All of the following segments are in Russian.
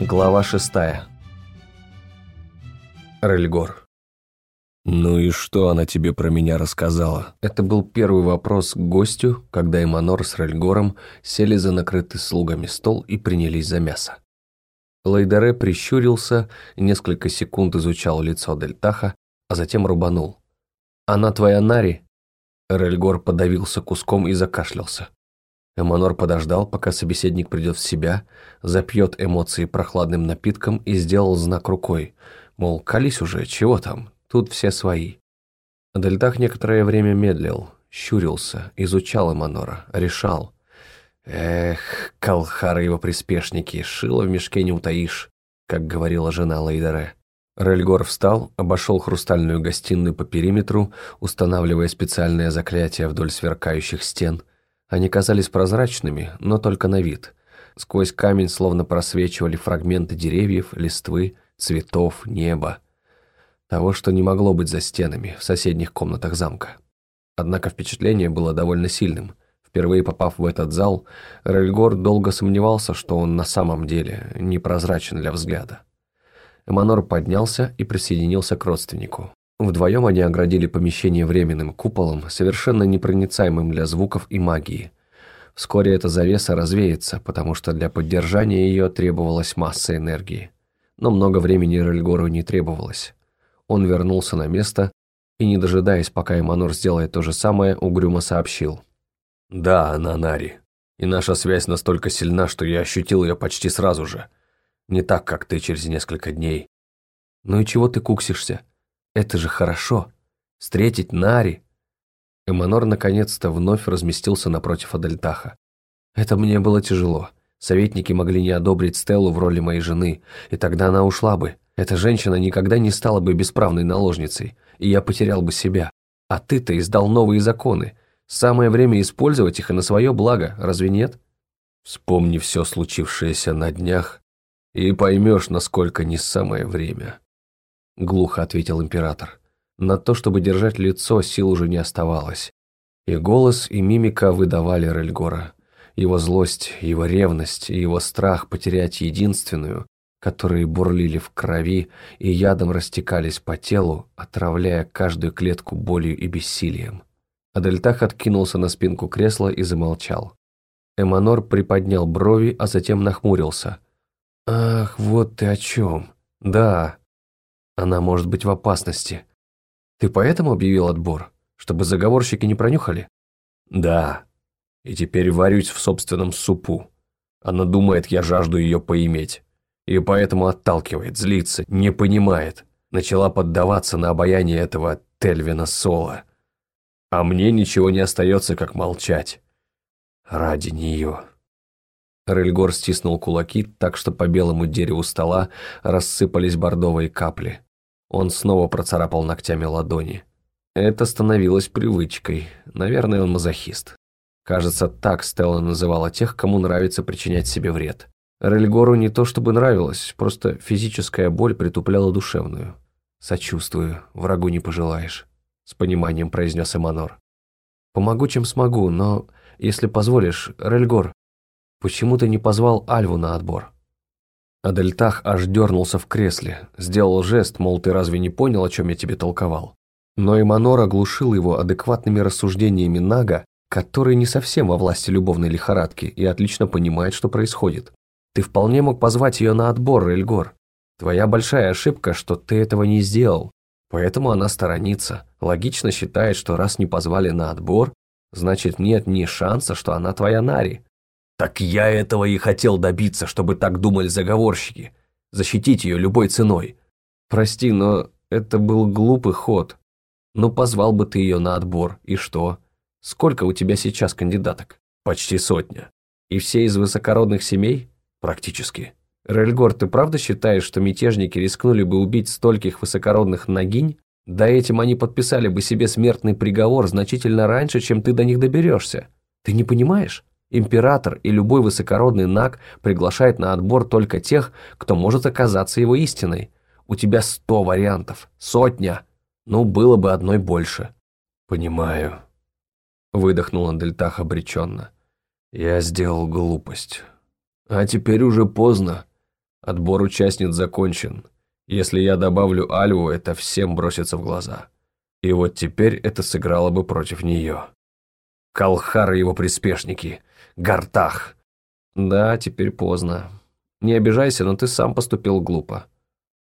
Глава шестая. Рельгор. «Ну и что она тебе про меня рассказала?» Это был первый вопрос к гостю, когда Эманор с Рельгором сели за накрытый слугами стол и принялись за мясо. Лейдере прищурился, несколько секунд изучал лицо Дельтаха, а затем рубанул. «Она твоя Нари?» Рельгор подавился куском и закашлялся. Эманор подождал, пока собеседник придет в себя, запьет эмоции прохладным напитком и сделал знак рукой, мол, колись уже, чего там, тут все свои. Дельтах некоторое время медлил, щурился, изучал Эманора, решал. Эх, Калхар и его приспешники, шило в мешке не утаишь, как говорила жена Лейдере. Рельгор встал, обошел хрустальную гостиную по периметру, устанавливая специальное заклятие вдоль сверкающих стен – они казались прозрачными, но только на вид. Сквозь камень словно просвечивали фрагменты деревьев, листвы, цветов, неба. Того, что не могло быть за стенами, в соседних комнатах замка. Однако впечатление было довольно сильным. Впервые попав в этот зал, Рельгор долго сомневался, что он на самом деле непрозрачен для взгляда. Эманор поднялся и присоединился к родственнику. Вдвоем они оградили помещение временным куполом, совершенно непроницаемым для звуков и магии. Вскоре эта завеса развеется, потому что для поддержания ее требовалась масса энергии. Но много времени Рельгору не требовалось. Он вернулся на место и, не дожидаясь, пока Эманор сделает то же самое, угрюмо сообщил. «Да, она Нари. И наша связь настолько сильна, что я ощутил ее почти сразу же. Не так, как ты через несколько дней». «Ну и чего ты куксишься?» Это же хорошо. Встретить Нари. Эманор наконец-то вновь разместился напротив Адельтаха. Это мне было тяжело. Советники могли не одобрить Стеллу в роли моей жены, и тогда она ушла бы. Эта женщина никогда не стала бы бесправной наложницей, и я потерял бы себя. А ты-то издал новые законы. Самое время использовать их и на свое благо, разве нет? Вспомни все случившееся на днях, и поймешь, насколько не самое время глухо ответил император. На то, чтобы держать лицо, сил уже не оставалось. И голос, и мимика выдавали Рельгора. Его злость, его ревность и его страх потерять единственную, которые бурлили в крови и ядом растекались по телу, отравляя каждую клетку болью и бессилием. Адельтах откинулся на спинку кресла и замолчал. Эманор приподнял брови, а затем нахмурился. «Ах, вот ты о чем. Да, она может быть в опасности. Ты поэтому объявил отбор? Чтобы заговорщики не пронюхали? Да. И теперь варюсь в собственном супу. Она думает, я жажду ее поиметь. И поэтому отталкивает, злится, не понимает. Начала поддаваться на обаяние этого Тельвина Сола. А мне ничего не остается, как молчать. Ради нее. Рельгор стиснул кулаки так, что по белому дереву стола рассыпались бордовые капли. Он снова процарапал ногтями ладони. Это становилось привычкой. Наверное, он мазохист. Кажется, так Стелла называла тех, кому нравится причинять себе вред. Рельгору не то чтобы нравилось, просто физическая боль притупляла душевную. «Сочувствую, врагу не пожелаешь», — с пониманием произнес Эманор. «Помогу, чем смогу, но, если позволишь, Рельгор, почему ты не позвал Альву на отбор?» Адельтах аж дернулся в кресле, сделал жест, мол, ты разве не понял, о чем я тебе толковал? Но Эманор оглушил его адекватными рассуждениями Нага, который не совсем во власти любовной лихорадки и отлично понимает, что происходит. Ты вполне мог позвать ее на отбор, Эльгор. Твоя большая ошибка, что ты этого не сделал. Поэтому она сторонится. Логично считает, что раз не позвали на отбор, значит нет ни шанса, что она твоя Нари. Так я этого и хотел добиться, чтобы так думали заговорщики. Защитить ее любой ценой. Прости, но это был глупый ход. Ну, позвал бы ты ее на отбор, и что? Сколько у тебя сейчас кандидаток? Почти сотня. И все из высокородных семей? Практически. Рельгор, ты правда считаешь, что мятежники рискнули бы убить стольких высокородных ногинь? Да этим они подписали бы себе смертный приговор значительно раньше, чем ты до них доберешься. Ты не понимаешь? Император и любой высокородный наг приглашает на отбор только тех, кто может оказаться его истиной. У тебя сто вариантов, сотня. Ну, было бы одной больше. Понимаю. Выдохнул Андельтах обреченно. Я сделал глупость. А теперь уже поздно. Отбор участниц закончен. Если я добавлю Альву, это всем бросится в глаза. И вот теперь это сыграло бы против нее. Калхар и его приспешники. Гартах. Да, теперь поздно. Не обижайся, но ты сам поступил глупо.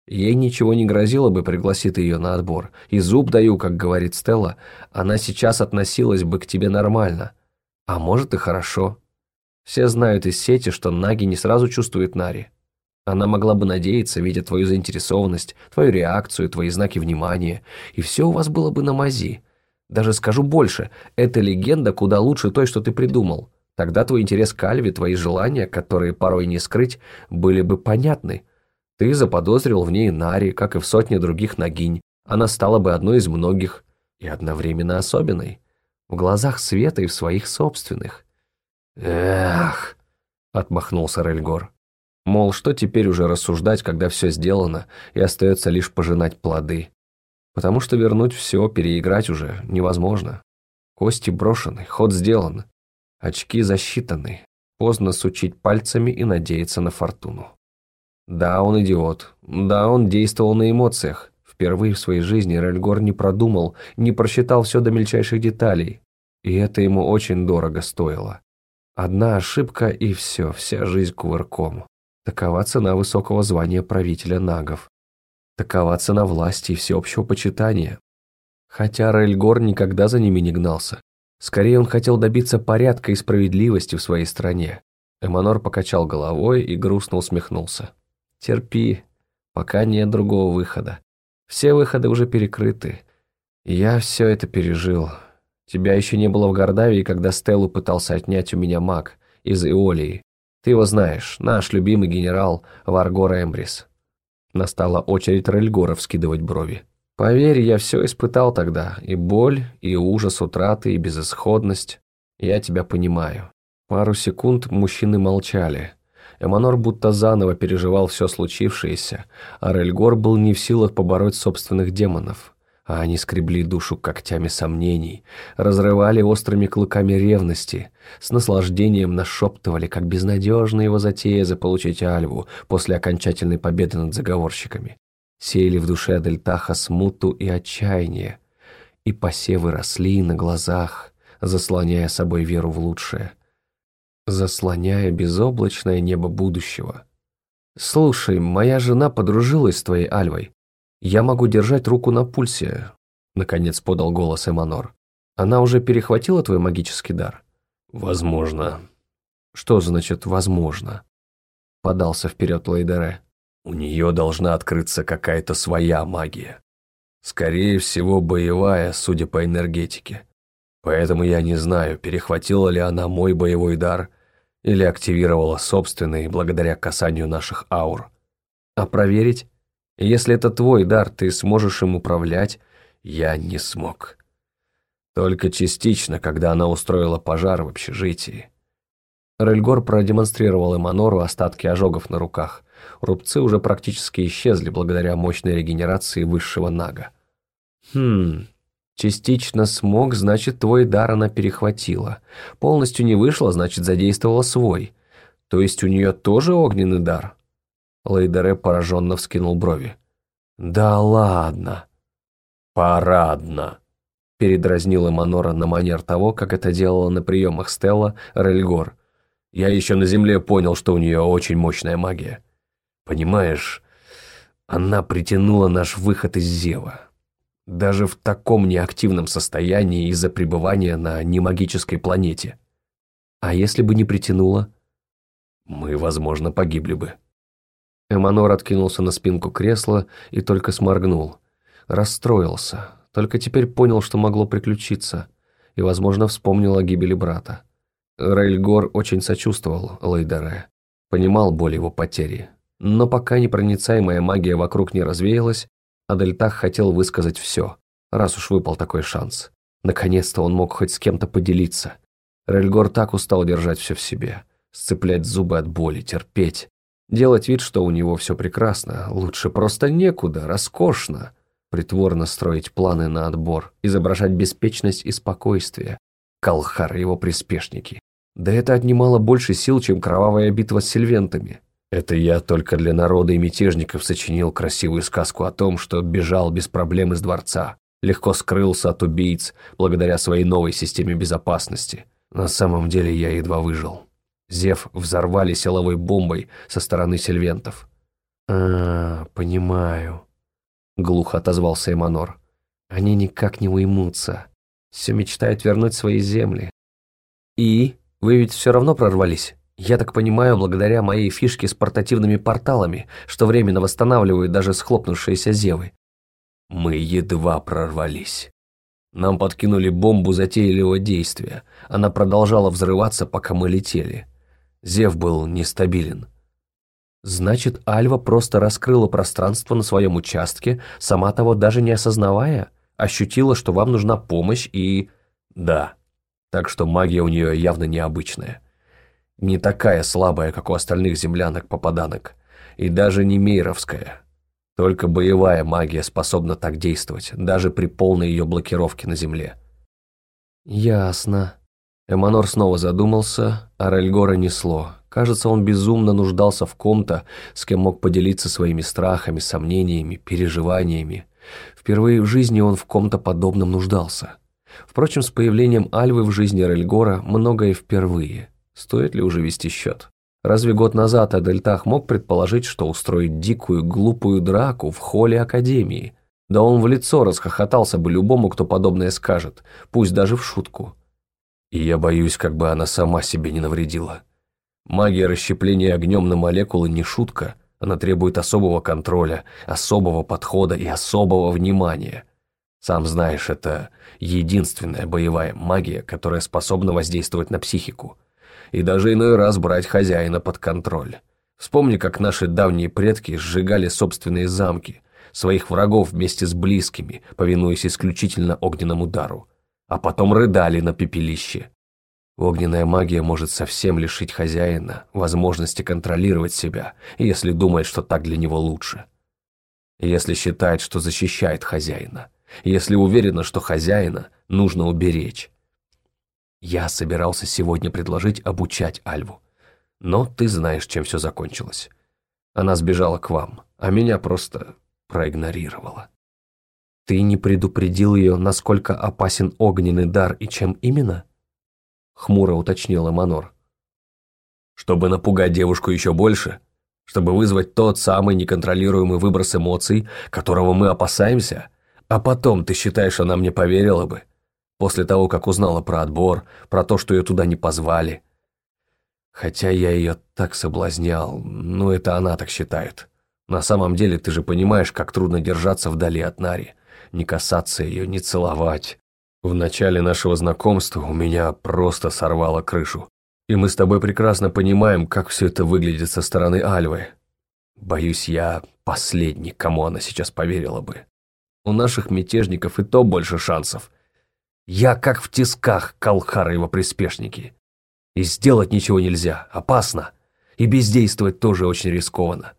Ей ничего не грозило бы, пригласит ее на отбор. И зуб даю, как говорит Стелла, она сейчас относилась бы к тебе нормально. А может и хорошо. Все знают из сети, что Наги не сразу чувствует Нари. Она могла бы надеяться, видя твою заинтересованность, твою реакцию, твои знаки внимания, и все у вас было бы на мази. Даже скажу больше, эта легенда куда лучше той, что ты придумал. Тогда твой интерес к Альве, твои желания, которые порой не скрыть, были бы понятны. Ты заподозрил в ней Нари, как и в сотне других ногинь. Она стала бы одной из многих и одновременно особенной. В глазах Света и в своих собственных. «Эх!» — отмахнулся Рельгор. Мол, что теперь уже рассуждать, когда все сделано, и остается лишь пожинать плоды. Потому что вернуть все, переиграть уже невозможно. Кости брошены, ход сделан. Очки засчитаны. Поздно сучить пальцами и надеяться на фортуну. Да, он идиот. Да, он действовал на эмоциях. Впервые в своей жизни Рельгор не продумал, не просчитал все до мельчайших деталей. И это ему очень дорого стоило. Одна ошибка и все, вся жизнь кувырком. Такова цена высокого звания правителя нагов. Такова цена власти и всеобщего почитания. Хотя Рельгор никогда за ними не гнался. Скорее он хотел добиться порядка и справедливости в своей стране. Эманор покачал головой и грустно усмехнулся. «Терпи, пока нет другого выхода. Все выходы уже перекрыты. Я все это пережил. Тебя еще не было в Гордавии, когда Стеллу пытался отнять у меня маг из Иолии. Ты его знаешь, наш любимый генерал Варгор Эмбрис. Настала очередь Рельгора вскидывать брови. Поверь, я все испытал тогда. И боль, и ужас утраты, и безысходность. Я тебя понимаю. Пару секунд мужчины молчали. Эманор будто заново переживал все случившееся, а Рельгор был не в силах побороть собственных демонов а они скребли душу когтями сомнений, разрывали острыми клыками ревности, с наслаждением нашептывали, как безнадежна его затея заполучить Альву после окончательной победы над заговорщиками. Сеяли в душе Адельтаха смуту и отчаяние, и посевы росли на глазах, заслоняя собой веру в лучшее, заслоняя безоблачное небо будущего. «Слушай, моя жена подружилась с твоей Альвой. «Я могу держать руку на пульсе», — наконец подал голос Эманор. «Она уже перехватила твой магический дар?» «Возможно». «Что значит «возможно»?» — подался вперед Лейдере. «У нее должна открыться какая-то своя магия. Скорее всего, боевая, судя по энергетике. Поэтому я не знаю, перехватила ли она мой боевой дар или активировала собственный благодаря касанию наших аур. А проверить? если это твой дар, ты сможешь им управлять. Я не смог. Только частично, когда она устроила пожар в общежитии. Рельгор продемонстрировал Эманору остатки ожогов на руках. Рубцы уже практически исчезли благодаря мощной регенерации высшего нага. Хм, частично смог, значит, твой дар она перехватила. Полностью не вышла, значит, задействовала свой. То есть у нее тоже огненный дар? Лейдере пораженно вскинул брови. «Да ладно!» «Парадно!» передразнил Эманора на манер того, как это делала на приемах Стелла Рельгор. «Я еще на земле понял, что у нее очень мощная магия. Понимаешь, она притянула наш выход из Зева. Даже в таком неактивном состоянии из-за пребывания на немагической планете. А если бы не притянула?» «Мы, возможно, погибли бы». Эманор откинулся на спинку кресла и только сморгнул. Расстроился. Только теперь понял, что могло приключиться. И, возможно, вспомнил о гибели брата. Рейльгор очень сочувствовал Лейдере. Понимал боль его потери. Но пока непроницаемая магия вокруг не развеялась, Адельтах хотел высказать все, раз уж выпал такой шанс. Наконец-то он мог хоть с кем-то поделиться. Рельгор так устал держать все в себе. Сцеплять зубы от боли, терпеть. Делать вид, что у него все прекрасно, лучше просто некуда, роскошно. Притворно строить планы на отбор, изображать беспечность и спокойствие. Калхар и его приспешники. Да это отнимало больше сил, чем кровавая битва с сильвентами. Это я только для народа и мятежников сочинил красивую сказку о том, что бежал без проблем из дворца, легко скрылся от убийц благодаря своей новой системе безопасности. На самом деле я едва выжил. Зев взорвали силовой бомбой со стороны сельвентов. «А, понимаю», — глухо отозвался Эманор. «Они никак не уймутся. Все мечтают вернуть свои земли». «И? Вы ведь все равно прорвались?» Я так понимаю, благодаря моей фишке с портативными порталами, что временно восстанавливают даже схлопнувшиеся зевы. Мы едва прорвались. Нам подкинули бомбу затейливого действия. Она продолжала взрываться, пока мы летели. Зев был нестабилен. Значит, Альва просто раскрыла пространство на своем участке, сама того даже не осознавая, ощутила, что вам нужна помощь и... Да, так что магия у нее явно необычная не такая слабая, как у остальных землянок-попаданок, и даже не мейровская. Только боевая магия способна так действовать, даже при полной ее блокировке на земле. Ясно. Эманор снова задумался, а Рельгора несло. Кажется, он безумно нуждался в ком-то, с кем мог поделиться своими страхами, сомнениями, переживаниями. Впервые в жизни он в ком-то подобном нуждался. Впрочем, с появлением Альвы в жизни Рельгора многое впервые – Стоит ли уже вести счет? Разве год назад Адельтах мог предположить, что устроит дикую, глупую драку в холле Академии? Да он в лицо расхохотался бы любому, кто подобное скажет, пусть даже в шутку. И я боюсь, как бы она сама себе не навредила. Магия расщепления огнем на молекулы не шутка, она требует особого контроля, особого подхода и особого внимания. Сам знаешь, это единственная боевая магия, которая способна воздействовать на психику – и даже иной раз брать хозяина под контроль. Вспомни, как наши давние предки сжигали собственные замки, своих врагов вместе с близкими, повинуясь исключительно огненному дару, а потом рыдали на пепелище. Огненная магия может совсем лишить хозяина возможности контролировать себя, если думает, что так для него лучше. Если считает, что защищает хозяина, если уверена, что хозяина нужно уберечь, я собирался сегодня предложить обучать Альву. Но ты знаешь, чем все закончилось. Она сбежала к вам, а меня просто проигнорировала. Ты не предупредил ее, насколько опасен огненный дар и чем именно? Хмуро уточнила Манор. Чтобы напугать девушку еще больше? Чтобы вызвать тот самый неконтролируемый выброс эмоций, которого мы опасаемся? А потом, ты считаешь, она мне поверила бы? После того, как узнала про отбор, про то, что ее туда не позвали. Хотя я ее так соблазнял, ну это она так считает. На самом деле ты же понимаешь, как трудно держаться вдали от Нари, не касаться ее, не целовать. В начале нашего знакомства у меня просто сорвало крышу. И мы с тобой прекрасно понимаем, как все это выглядит со стороны Альвы. Боюсь, я последний, кому она сейчас поверила бы. У наших мятежников и то больше шансов – я как в тисках, Калхара его приспешники. И сделать ничего нельзя, опасно. И бездействовать тоже очень рискованно.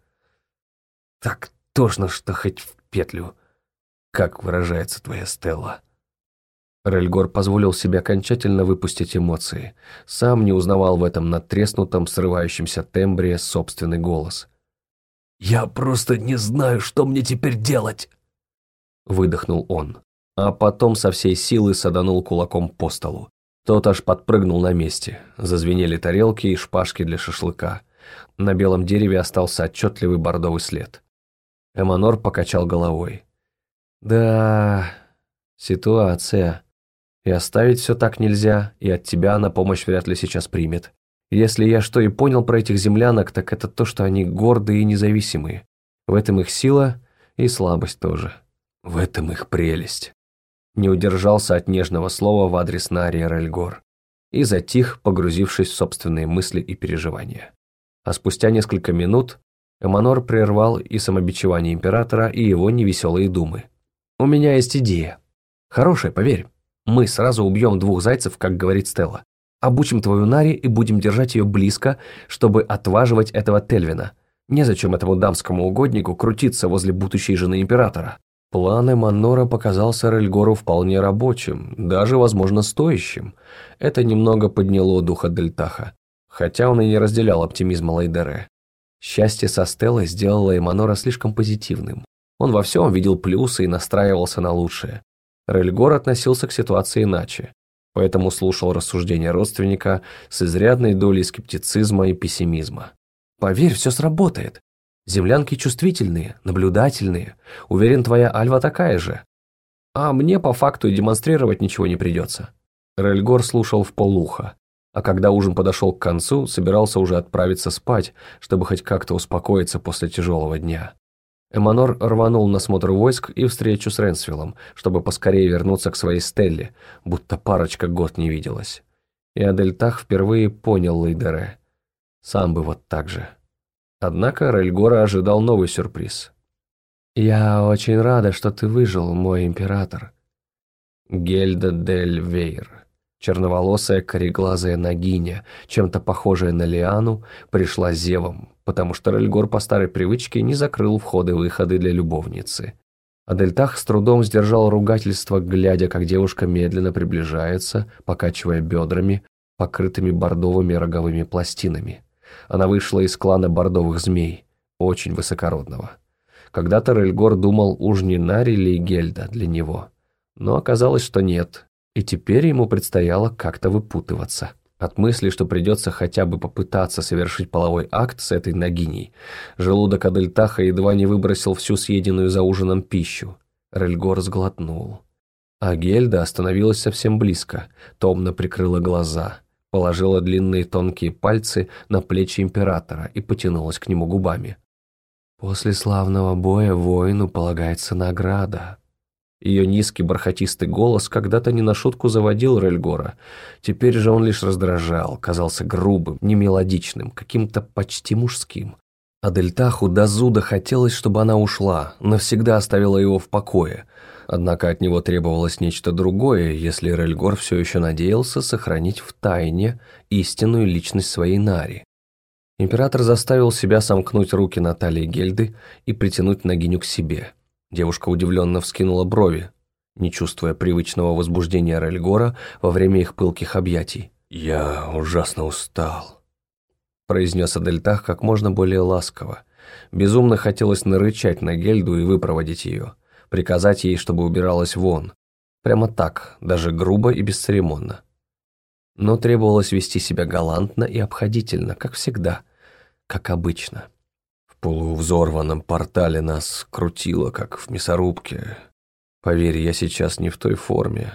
Так тошно, что хоть в петлю. Как выражается твоя Стелла. Рельгор позволил себе окончательно выпустить эмоции. Сам не узнавал в этом надтреснутом, срывающемся тембре собственный голос. «Я просто не знаю, что мне теперь делать!» Выдохнул он а потом со всей силы саданул кулаком по столу. Тот аж подпрыгнул на месте, зазвенели тарелки и шпажки для шашлыка. На белом дереве остался отчетливый бордовый след. Эманор покачал головой. «Да, ситуация. И оставить все так нельзя, и от тебя она помощь вряд ли сейчас примет. Если я что и понял про этих землянок, так это то, что они гордые и независимые. В этом их сила и слабость тоже. В этом их прелесть не удержался от нежного слова в адрес Нарии Рельгор и затих, погрузившись в собственные мысли и переживания. А спустя несколько минут Эманор прервал и самобичевание императора, и его невеселые думы. «У меня есть идея. Хорошая, поверь. Мы сразу убьем двух зайцев, как говорит Стелла. Обучим твою Нари и будем держать ее близко, чтобы отваживать этого Тельвина. Незачем этому дамскому угоднику крутиться возле будущей жены императора. План Эманора показался Рельгору вполне рабочим, даже, возможно, стоящим. Это немного подняло духа Дельтаха, хотя он и не разделял оптимизма Лайдере. Счастье со Стеллой сделало Эманора слишком позитивным. Он во всем видел плюсы и настраивался на лучшее. Рельгор относился к ситуации иначе, поэтому слушал рассуждения родственника с изрядной долей скептицизма и пессимизма. «Поверь, все сработает. Землянки чувствительные, наблюдательные. Уверен, твоя Альва такая же. А мне по факту и демонстрировать ничего не придется». Рельгор слушал в полуха, а когда ужин подошел к концу, собирался уже отправиться спать, чтобы хоть как-то успокоиться после тяжелого дня. Эманор рванул на смотр войск и встречу с Ренсвиллом, чтобы поскорее вернуться к своей Стелле, будто парочка год не виделась. И Адельтах впервые понял Лейдере. Сам бы вот так же. Однако Рельгора ожидал новый сюрприз. «Я очень рада, что ты выжил, мой император». Гельда дель Вейр. Черноволосая кореглазая нагиня, чем-то похожая на Лиану, пришла зевом, потому что Рельгор по старой привычке не закрыл входы-выходы для любовницы. Адельтах с трудом сдержал ругательство, глядя, как девушка медленно приближается, покачивая бедрами, покрытыми бордовыми роговыми пластинами. Она вышла из клана бордовых змей, очень высокородного. Когда-то Рельгор думал, уж не Нари ли Гельда для него. Но оказалось, что нет, и теперь ему предстояло как-то выпутываться. От мысли, что придется хотя бы попытаться совершить половой акт с этой ногиней, желудок Адельтаха едва не выбросил всю съеденную за ужином пищу. Рельгор сглотнул. А Гельда остановилась совсем близко, томно прикрыла глаза, положила длинные тонкие пальцы на плечи императора и потянулась к нему губами. «После славного боя воину полагается награда», ее низкий бархатистый голос когда-то не на шутку заводил Рельгора. Теперь же он лишь раздражал, казался грубым, немелодичным, каким-то почти мужским. А Дельтаху до зуда хотелось, чтобы она ушла, навсегда оставила его в покое. Однако от него требовалось нечто другое, если Рельгор все еще надеялся сохранить в тайне истинную личность своей Нари. Император заставил себя сомкнуть руки на талии Гельды и притянуть Нагиню к себе – Девушка удивленно вскинула брови, не чувствуя привычного возбуждения Рельгора во время их пылких объятий. «Я ужасно устал», – произнес Адельтах как можно более ласково. Безумно хотелось нарычать на Гельду и выпроводить ее, приказать ей, чтобы убиралась вон. Прямо так, даже грубо и бесцеремонно. Но требовалось вести себя галантно и обходительно, как всегда, как обычно полувзорванном портале нас крутило, как в мясорубке. Поверь, я сейчас не в той форме.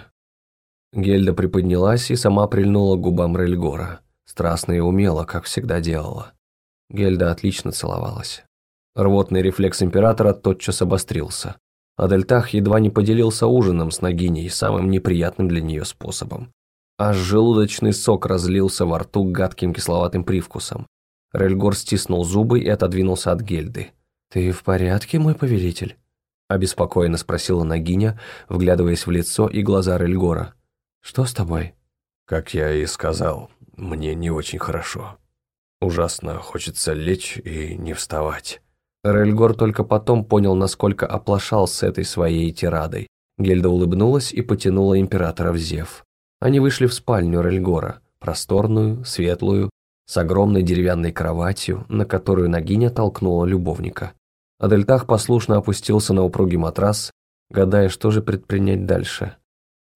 Гельда приподнялась и сама прильнула к губам Рельгора. Страстно и умело, как всегда делала. Гельда отлично целовалась. Рвотный рефлекс императора тотчас обострился. Адельтах едва не поделился ужином с Нагиней самым неприятным для нее способом. Аж желудочный сок разлился во рту гадким кисловатым привкусом. Рельгор стиснул зубы и отодвинулся от Гельды. «Ты в порядке, мой повелитель?» Обеспокоенно спросила Нагиня, вглядываясь в лицо и глаза Рельгора. «Что с тобой?» «Как я и сказал, мне не очень хорошо. Ужасно хочется лечь и не вставать». Рельгор только потом понял, насколько оплошал с этой своей тирадой. Гельда улыбнулась и потянула императора в зев. Они вышли в спальню Рельгора, просторную, светлую, с огромной деревянной кроватью, на которую Нагиня толкнула любовника. Адельтах послушно опустился на упругий матрас, гадая, что же предпринять дальше.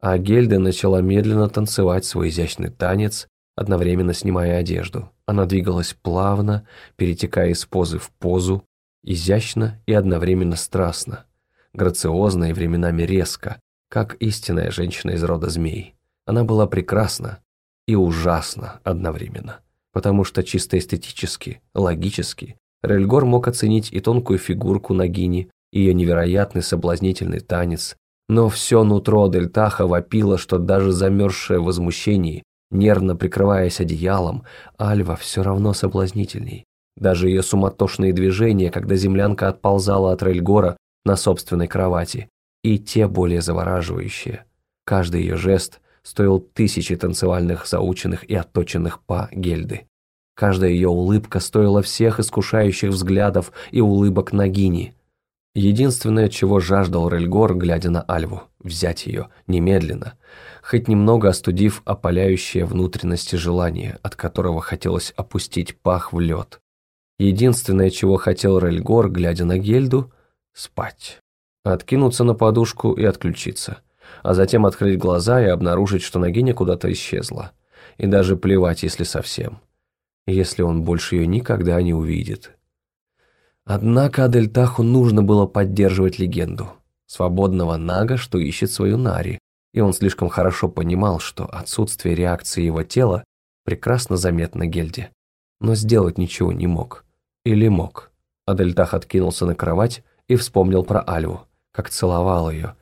А Гельда начала медленно танцевать свой изящный танец, одновременно снимая одежду. Она двигалась плавно, перетекая из позы в позу, изящно и одновременно страстно, грациозно и временами резко, как истинная женщина из рода змей. Она была прекрасна и ужасна одновременно потому что чисто эстетически, логически, Рельгор мог оценить и тонкую фигурку Нагини, и ее невероятный соблазнительный танец, но все нутро Дельтаха вопило, что даже замерзшее в возмущении, нервно прикрываясь одеялом, Альва все равно соблазнительней. Даже ее суматошные движения, когда землянка отползала от Рельгора на собственной кровати, и те более завораживающие. Каждый ее жест – стоил тысячи танцевальных заученных и отточенных па Гельды. Каждая ее улыбка стоила всех искушающих взглядов и улыбок Нагини. Единственное, чего жаждал Рельгор, глядя на Альву, взять ее немедленно, хоть немного остудив опаляющее внутренности желание, от которого хотелось опустить пах в лед. Единственное, чего хотел Рельгор, глядя на Гельду – спать. Откинуться на подушку и отключиться. А затем открыть глаза и обнаружить, что Нагиня куда-то исчезла. И даже плевать, если совсем. Если он больше ее никогда не увидит. Однако Адельтаху нужно было поддерживать легенду. Свободного Нага, что ищет свою Нари. И он слишком хорошо понимал, что отсутствие реакции его тела прекрасно заметно Гельде. Но сделать ничего не мог. Или мог. Адельтах откинулся на кровать и вспомнил про Альву, как целовал ее.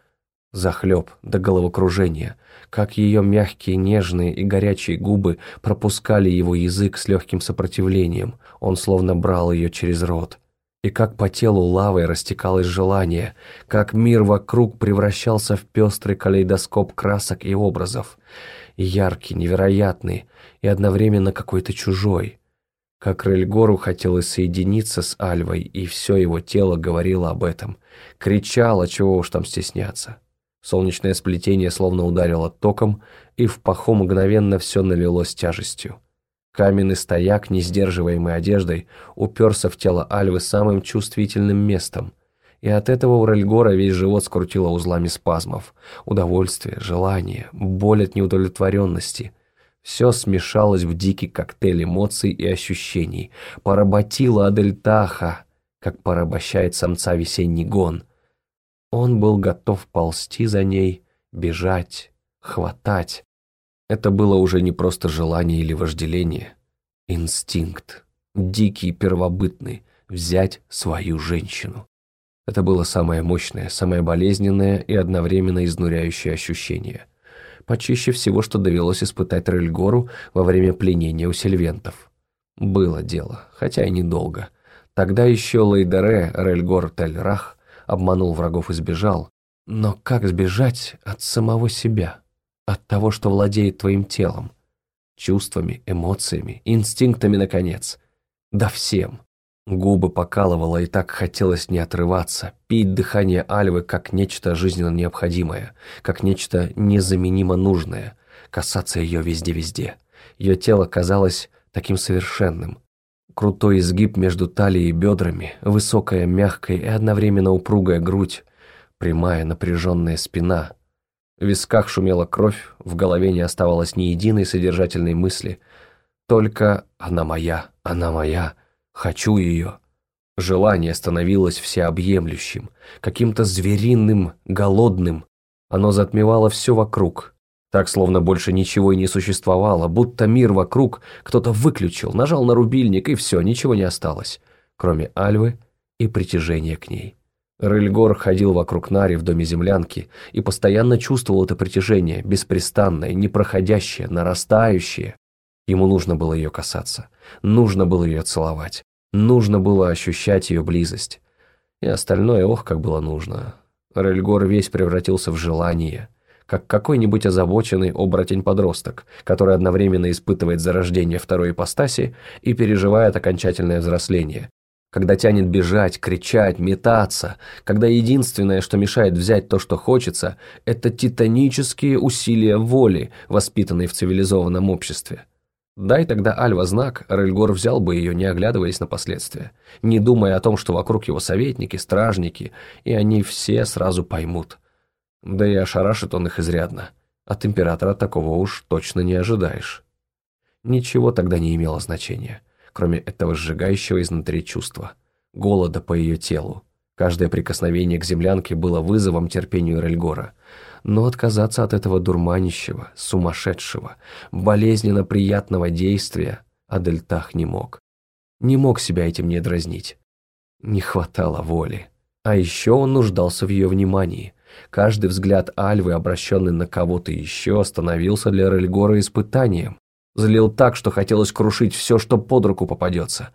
Захлеб до головокружения, как ее мягкие, нежные и горячие губы пропускали его язык с легким сопротивлением, он словно брал ее через рот. И как по телу лавой растекалось желание, как мир вокруг превращался в пестрый калейдоскоп красок и образов, яркий, невероятный и одновременно какой-то чужой, как Рельгору хотелось соединиться с Альвой, и все его тело говорило об этом. Кричало, чего уж там стесняться. Солнечное сплетение словно ударило током, и в паху мгновенно все налилось тяжестью. Каменный стояк, не сдерживаемый одеждой, уперся в тело Альвы самым чувствительным местом. И от этого у Рельгора весь живот скрутило узлами спазмов. Удовольствие, желание, боль от неудовлетворенности – все смешалось в дикий коктейль эмоций и ощущений. Поработила Адельтаха, как порабощает самца весенний гон. Он был готов ползти за ней, бежать, хватать. Это было уже не просто желание или вожделение. Инстинкт, дикий первобытный, взять свою женщину. Это было самое мощное, самое болезненное и одновременно изнуряющее ощущение – почище всего, что довелось испытать Рельгору во время пленения у сельвентов. Было дело, хотя и недолго. Тогда еще Лейдере Рельгор Тельрах обманул врагов и сбежал. Но как сбежать от самого себя? От того, что владеет твоим телом? Чувствами, эмоциями, инстинктами, наконец. Да всем. Губы покалывало и так хотелось не отрываться, пить дыхание Альвы как нечто жизненно необходимое, как нечто незаменимо нужное, касаться ее везде-везде. Ее тело казалось таким совершенным. Крутой изгиб между талией и бедрами, высокая, мягкая и одновременно упругая грудь, прямая напряженная спина. В висках шумела кровь, в голове не оставалось ни единой содержательной мысли. Только «она моя, она моя», Хочу ее. Желание становилось всеобъемлющим, каким-то звериным, голодным. Оно затмевало все вокруг. Так, словно больше ничего и не существовало, будто мир вокруг кто-то выключил, нажал на рубильник, и все, ничего не осталось, кроме Альвы и притяжения к ней. Рыльгор ходил вокруг Нари в доме землянки и постоянно чувствовал это притяжение, беспрестанное, непроходящее, нарастающее. Ему нужно было ее касаться, нужно было ее целовать. Нужно было ощущать ее близость. И остальное, ох, как было нужно. Рельгор весь превратился в желание, как какой-нибудь озабоченный оборотень-подросток, который одновременно испытывает зарождение второй ипостаси и переживает окончательное взросление, когда тянет бежать, кричать, метаться, когда единственное, что мешает взять то, что хочется, это титанические усилия воли, воспитанные в цивилизованном обществе. Дай тогда Альва знак, Рельгор взял бы ее, не оглядываясь на последствия, не думая о том, что вокруг его советники, стражники, и они все сразу поймут. Да и ошарашит он их изрядно. От императора такого уж точно не ожидаешь. Ничего тогда не имело значения, кроме этого сжигающего изнутри чувства, голода по ее телу. Каждое прикосновение к землянке было вызовом терпению Рельгора – но отказаться от этого дурманящего, сумасшедшего, болезненно приятного действия Адельтах не мог. Не мог себя этим не дразнить. Не хватало воли. А еще он нуждался в ее внимании. Каждый взгляд Альвы, обращенный на кого-то еще, становился для Рельгора испытанием. Злил так, что хотелось крушить все, что под руку попадется.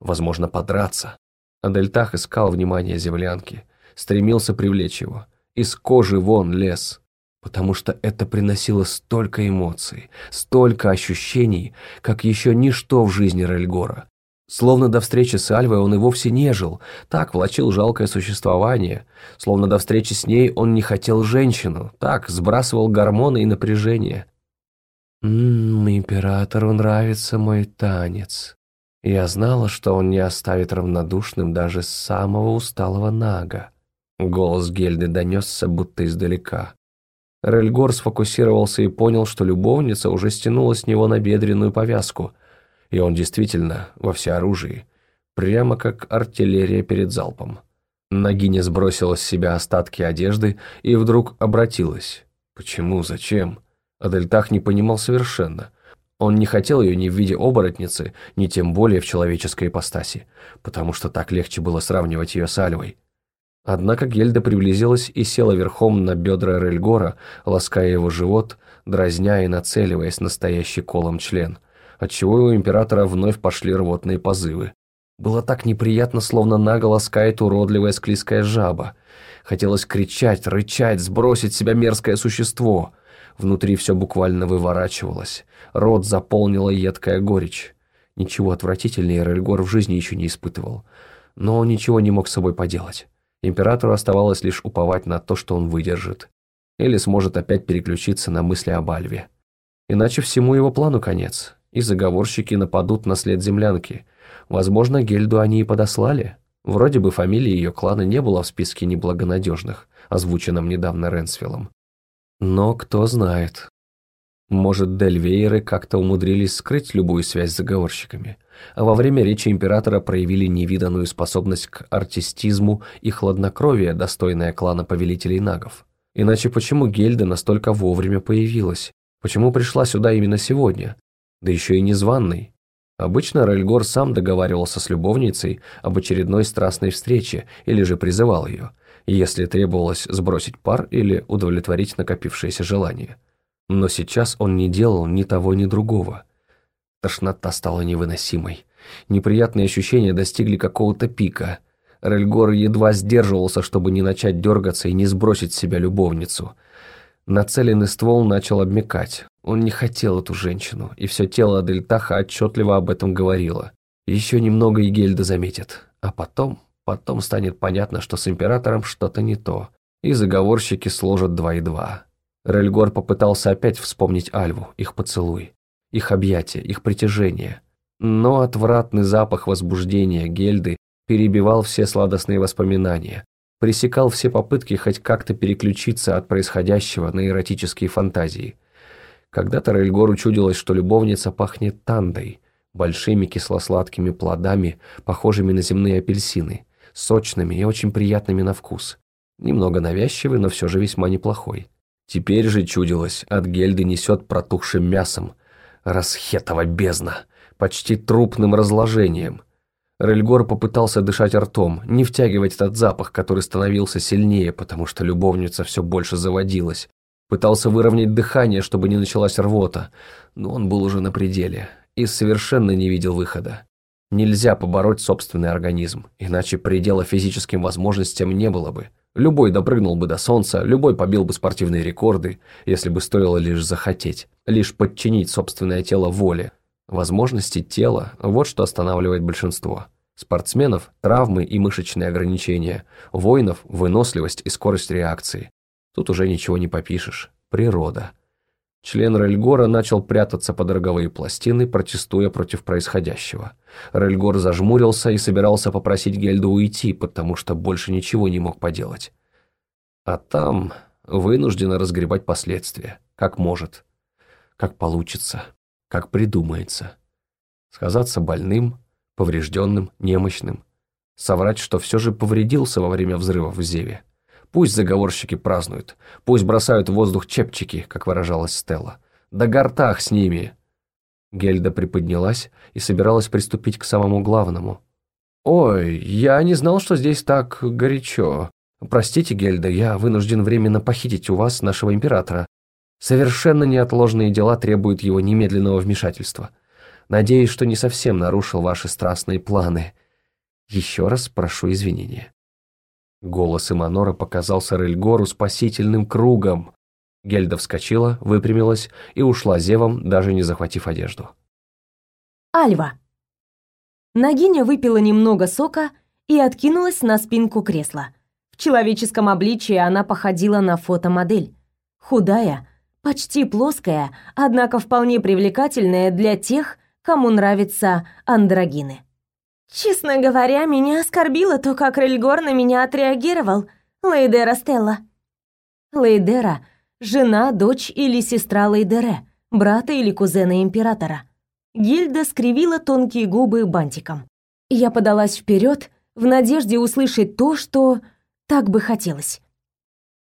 Возможно, подраться. Адельтах искал внимание землянки, стремился привлечь его из кожи вон лез, потому что это приносило столько эмоций, столько ощущений, как еще ничто в жизни Рельгора. Словно до встречи с Альвой он и вовсе не жил, так влачил жалкое существование. Словно до встречи с ней он не хотел женщину, так сбрасывал гормоны и напряжение. «Ммм, императору нравится мой танец. Я знала, что он не оставит равнодушным даже самого усталого Нага. Голос Гельды донесся будто издалека. Рельгор сфокусировался и понял, что любовница уже стянула с него набедренную повязку, и он действительно во всеоружии, прямо как артиллерия перед залпом. Нагиня сбросила с себя остатки одежды и вдруг обратилась. Почему, зачем? Адельтах не понимал совершенно. Он не хотел ее ни в виде оборотницы, ни тем более в человеческой ипостаси, потому что так легче было сравнивать ее с Альвой. Однако Гельда приблизилась и села верхом на бедра Рельгора, лаская его живот, дразня и нацеливаясь настоящий колом член, отчего у императора вновь пошли рвотные позывы. Было так неприятно, словно наго ласкает уродливая склизкая жаба. Хотелось кричать, рычать, сбросить себя мерзкое существо. Внутри все буквально выворачивалось. Рот заполнила едкая горечь. Ничего отвратительнее Рельгор в жизни еще не испытывал. Но он ничего не мог с собой поделать. Императору оставалось лишь уповать на то, что он выдержит. Или сможет опять переключиться на мысли об Альве. Иначе всему его плану конец, и заговорщики нападут на след землянки. Возможно, Гельду они и подослали. Вроде бы фамилии ее клана не было в списке неблагонадежных, озвученном недавно Ренсвиллом. Но кто знает. Может, Дельвейеры как-то умудрились скрыть любую связь с заговорщиками а во время речи императора проявили невиданную способность к артистизму и хладнокровие, достойное клана повелителей нагов. Иначе почему Гельда настолько вовремя появилась? Почему пришла сюда именно сегодня? Да еще и незваный. Обычно Рельгор сам договаривался с любовницей об очередной страстной встрече или же призывал ее, если требовалось сбросить пар или удовлетворить накопившееся желание. Но сейчас он не делал ни того, ни другого – Тошнота стала невыносимой. Неприятные ощущения достигли какого-то пика. Рельгор едва сдерживался, чтобы не начать дергаться и не сбросить с себя любовницу. Нацеленный ствол начал обмекать. Он не хотел эту женщину, и все тело Адельтаха отчетливо об этом говорило. Еще немного и Гельда заметит. А потом, потом станет понятно, что с императором что-то не то, и заговорщики сложат два и два. Рельгор попытался опять вспомнить Альву, их поцелуй их объятия, их притяжение. Но отвратный запах возбуждения Гельды перебивал все сладостные воспоминания, пресекал все попытки хоть как-то переключиться от происходящего на эротические фантазии. Когда-то Рельгору чудилось, что любовница пахнет тандой, большими кисло-сладкими плодами, похожими на земные апельсины, сочными и очень приятными на вкус. Немного навязчивый, но все же весьма неплохой. Теперь же чудилось, от Гельды несет протухшим мясом, Расхетова бездна, почти трупным разложением. Рельгор попытался дышать ртом, не втягивать этот запах, который становился сильнее, потому что любовница все больше заводилась. Пытался выровнять дыхание, чтобы не началась рвота, но он был уже на пределе и совершенно не видел выхода. Нельзя побороть собственный организм, иначе предела физическим возможностям не было бы. Любой допрыгнул бы до солнца, любой побил бы спортивные рекорды, если бы стоило лишь захотеть, лишь подчинить собственное тело воле. Возможности тела – вот что останавливает большинство. Спортсменов – травмы и мышечные ограничения, воинов – выносливость и скорость реакции. Тут уже ничего не попишешь. Природа. Член Рельгора начал прятаться под роговые пластины, протестуя против происходящего. Рельгор зажмурился и собирался попросить Гельду уйти, потому что больше ничего не мог поделать. А там вынужденно разгребать последствия, как может, как получится, как придумается. Сказаться больным, поврежденным, немощным. Соврать, что все же повредился во время взрыва в Зеве. Пусть заговорщики празднуют, пусть бросают в воздух чепчики, как выражалась Стелла. Да гортах с ними!» Гельда приподнялась и собиралась приступить к самому главному. «Ой, я не знал, что здесь так горячо. Простите, Гельда, я вынужден временно похитить у вас нашего императора. Совершенно неотложные дела требуют его немедленного вмешательства. Надеюсь, что не совсем нарушил ваши страстные планы. Еще раз прошу извинения». Голос Иманора показался Рельгору спасительным кругом. Гельда вскочила, выпрямилась и ушла зевом, даже не захватив одежду. Альва. Нагиня выпила немного сока и откинулась на спинку кресла. В человеческом обличии она походила на фотомодель. Худая, почти плоская, однако вполне привлекательная для тех, кому нравятся андрогины. Честно говоря, меня оскорбило то, как Рельгор на меня отреагировал, Лейдера Стелла. Лейдера — жена, дочь или сестра Лейдере, брата или кузена императора. Гильда скривила тонкие губы бантиком. Я подалась вперед в надежде услышать то, что так бы хотелось.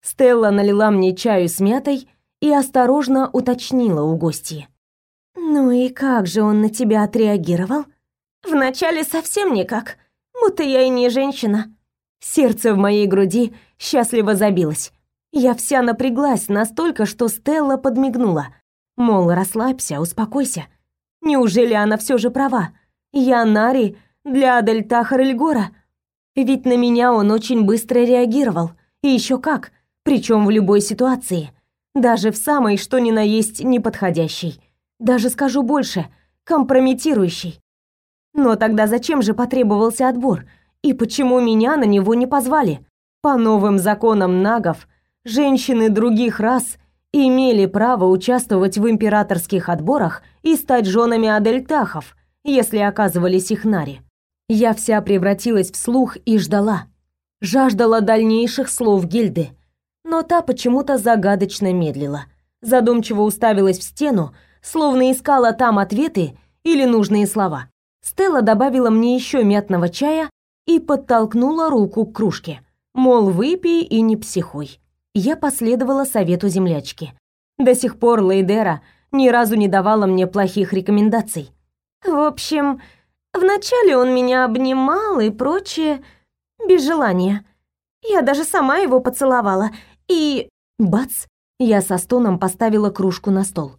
Стелла налила мне чаю с мятой и осторожно уточнила у гостей. «Ну и как же он на тебя отреагировал?» «Вначале совсем никак, будто я и не женщина». Сердце в моей груди счастливо забилось. Я вся напряглась настолько, что Стелла подмигнула. Мол, расслабься, успокойся. Неужели она все же права? Я Нари для Адельтаха Рельгора. Ведь на меня он очень быстро реагировал. И еще как, причем в любой ситуации. Даже в самой, что ни на есть, неподходящей. Даже скажу больше, компрометирующей. Но тогда зачем же потребовался отбор? И почему меня на него не позвали? По новым законам нагов, женщины других рас имели право участвовать в императорских отборах и стать женами Адельтахов, если оказывались их нари. Я вся превратилась в слух и ждала. Жаждала дальнейших слов гильды. Но та почему-то загадочно медлила. Задумчиво уставилась в стену, словно искала там ответы или нужные слова. Стелла добавила мне еще мятного чая и подтолкнула руку к кружке. Мол, выпей и не психуй. Я последовала совету землячки. До сих пор Лейдера ни разу не давала мне плохих рекомендаций. В общем, вначале он меня обнимал и прочее, без желания. Я даже сама его поцеловала. И... Бац! Я со стоном поставила кружку на стол.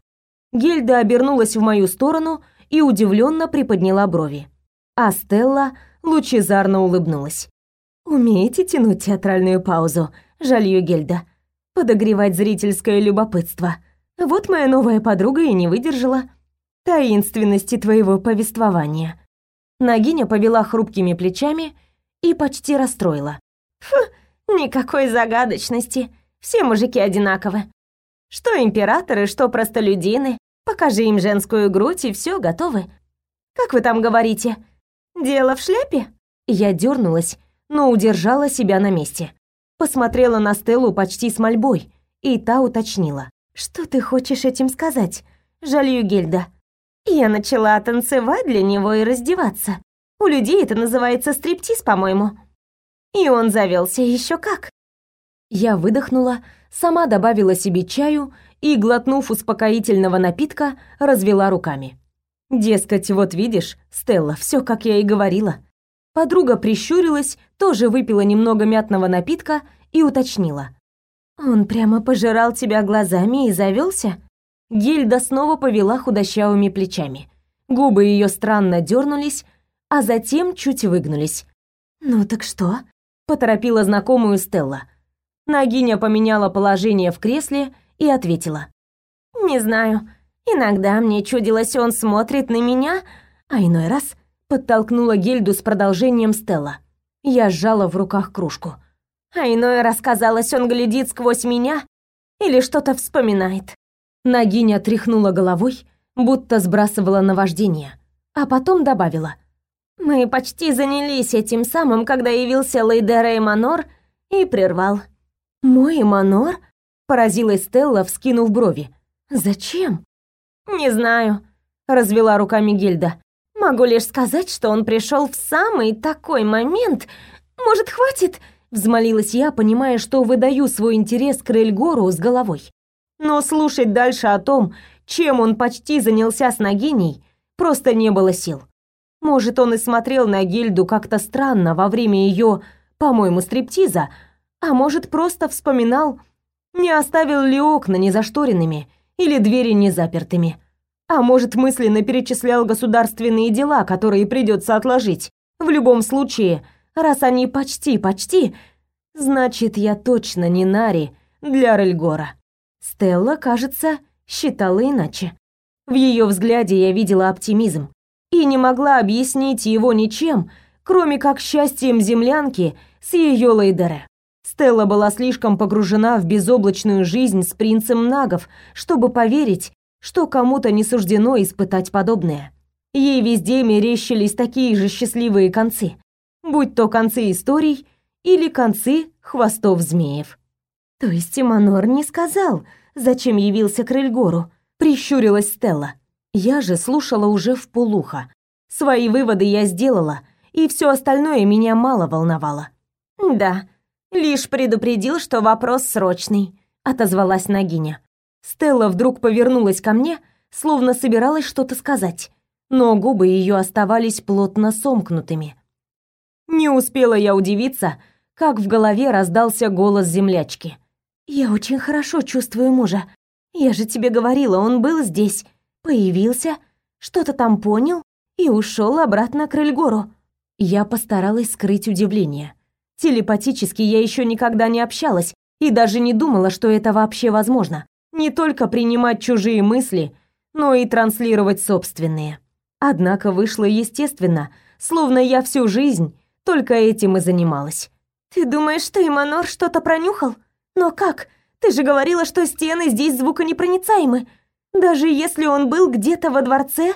Гельда обернулась в мою сторону и удивленно приподняла брови. А Стелла лучезарно улыбнулась. «Умеете тянуть театральную паузу, жалью Гельда? Подогревать зрительское любопытство. Вот моя новая подруга и не выдержала таинственности твоего повествования». Нагиня повела хрупкими плечами и почти расстроила. «Фу, никакой загадочности. Все мужики одинаковы. Что императоры, что простолюдины. Покажи им женскую грудь, и все, готовы. Как вы там говорите? Дело в шляпе?» Я дернулась, но удержала себя на месте. Посмотрела на Стеллу почти с мольбой, и та уточнила. «Что ты хочешь этим сказать, жалью Гельда?» Я начала танцевать для него и раздеваться. У людей это называется стриптиз, по-моему. И он завелся еще как. Я выдохнула, сама добавила себе чаю и, глотнув успокоительного напитка, развела руками. Дескать, вот видишь, Стелла, все как я и говорила. Подруга прищурилась, тоже выпила немного мятного напитка и уточнила. «Он прямо пожирал тебя глазами и завелся? Гильда снова повела худощавыми плечами. Губы ее странно дернулись, а затем чуть выгнулись. «Ну так что?» — поторопила знакомую Стелла. Нагиня поменяла положение в кресле и ответила. «Не знаю. Иногда мне чудилось, он смотрит на меня, а иной раз подтолкнула Гильду с продолжением Стелла. Я сжала в руках кружку. А иной раз казалось, он глядит сквозь меня или что-то вспоминает. Нагиня тряхнула головой, будто сбрасывала наваждение, а потом добавила. «Мы почти занялись этим самым, когда явился Лейдера Эманор и прервал. «Мой Эманор?» — поразилась Стелла, вскинув брови. «Зачем?» «Не знаю», — развела руками Гильда. «Могу лишь сказать, что он пришел в самый такой момент. Может, хватит?» — взмолилась я, понимая, что выдаю свой интерес к Рельгору с головой. Но слушать дальше о том, чем он почти занялся с Нагиней, просто не было сил. Может, он и смотрел на Гильду как-то странно во время ее, по-моему, стриптиза, а может, просто вспоминал, не оставил ли окна незашторенными или двери незапертыми. А может, мысленно перечислял государственные дела, которые придется отложить. В любом случае, раз они почти-почти, значит, я точно не Нари для Рельгора. Стелла, кажется, считала иначе. В ее взгляде я видела оптимизм и не могла объяснить его ничем, кроме как счастьем землянки с ее Лейдере. Стелла была слишком погружена в безоблачную жизнь с принцем Нагов, чтобы поверить, что кому-то не суждено испытать подобное. Ей везде мерещились такие же счастливые концы, будь то концы историй или концы хвостов змеев. То есть Иманор не сказал, зачем явился к Рельгору, прищурилась Стелла. Я же слушала уже в полухо. Свои выводы я сделала, и все остальное меня мало волновало. Да, лишь предупредил, что вопрос срочный, отозвалась Нагиня. Стелла вдруг повернулась ко мне, словно собиралась что-то сказать, но губы ее оставались плотно сомкнутыми. Не успела я удивиться, как в голове раздался голос землячки. «Я очень хорошо чувствую мужа. Я же тебе говорила, он был здесь, появился, что-то там понял и ушел обратно к Рельгору». Я постаралась скрыть удивление. Телепатически я еще никогда не общалась и даже не думала, что это вообще возможно. Не только принимать чужие мысли, но и транслировать собственные. Однако вышло естественно, словно я всю жизнь только этим и занималась. «Ты думаешь, что Иманор что-то пронюхал? Но как? Ты же говорила, что стены здесь звуконепроницаемы. Даже если он был где-то во дворце...»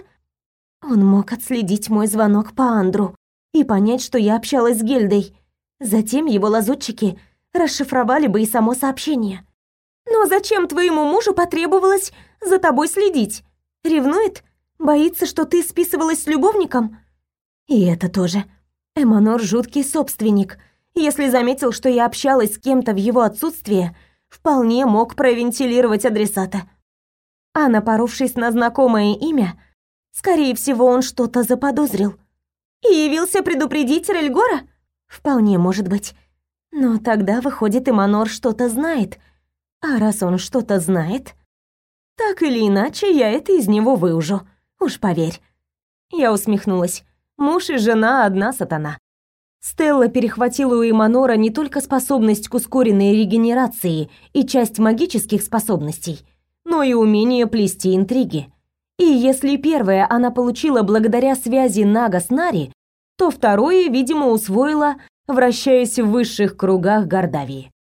Он мог отследить мой звонок по Андру и понять, что я общалась с Гельдой. Затем его лазутчики расшифровали бы и само сообщение. «Но зачем твоему мужу потребовалось за тобой следить? Ревнует? Боится, что ты списывалась с любовником?» И это тоже. Эманор жуткий собственник. Если заметил, что я общалась с кем-то в его отсутствие, вполне мог провентилировать адресата. А напоровшись на знакомое имя, скорее всего, он что-то заподозрил. И явился предупредить Рельгора? Вполне может быть. Но тогда, выходит, Эманор что-то знает. А раз он что-то знает, так или иначе я это из него выужу. Уж поверь. Я усмехнулась. Муж и жена одна сатана. Стелла перехватила у Эманора не только способность к ускоренной регенерации и часть магических способностей, но и умение плести интриги. И если первое она получила благодаря связи Нага с Нари, то второе, видимо, усвоила, вращаясь в высших кругах Гордавии.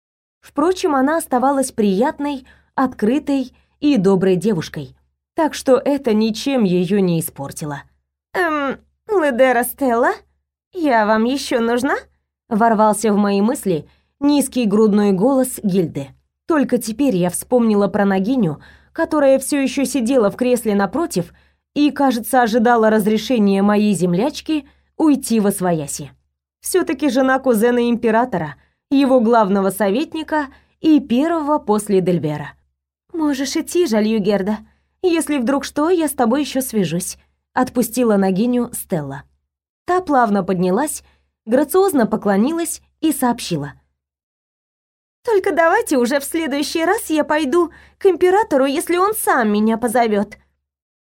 Впрочем, она оставалась приятной, открытой и доброй девушкой, так что это ничем ее не испортило. «Эм, Ледера Стелла, я вам еще нужна?» Ворвался в мои мысли низкий грудной голос Гильды. Только теперь я вспомнила про Нагиню, которая все еще сидела в кресле напротив и, кажется, ожидала разрешения моей землячки уйти во свояси. Все-таки жена кузена императора, его главного советника и первого после Дельбера. «Можешь идти, жалью Герда. Если вдруг что, я с тобой еще свяжусь отпустила Нагиню Стелла. Та плавно поднялась, грациозно поклонилась и сообщила. «Только давайте уже в следующий раз я пойду к императору, если он сам меня позовет.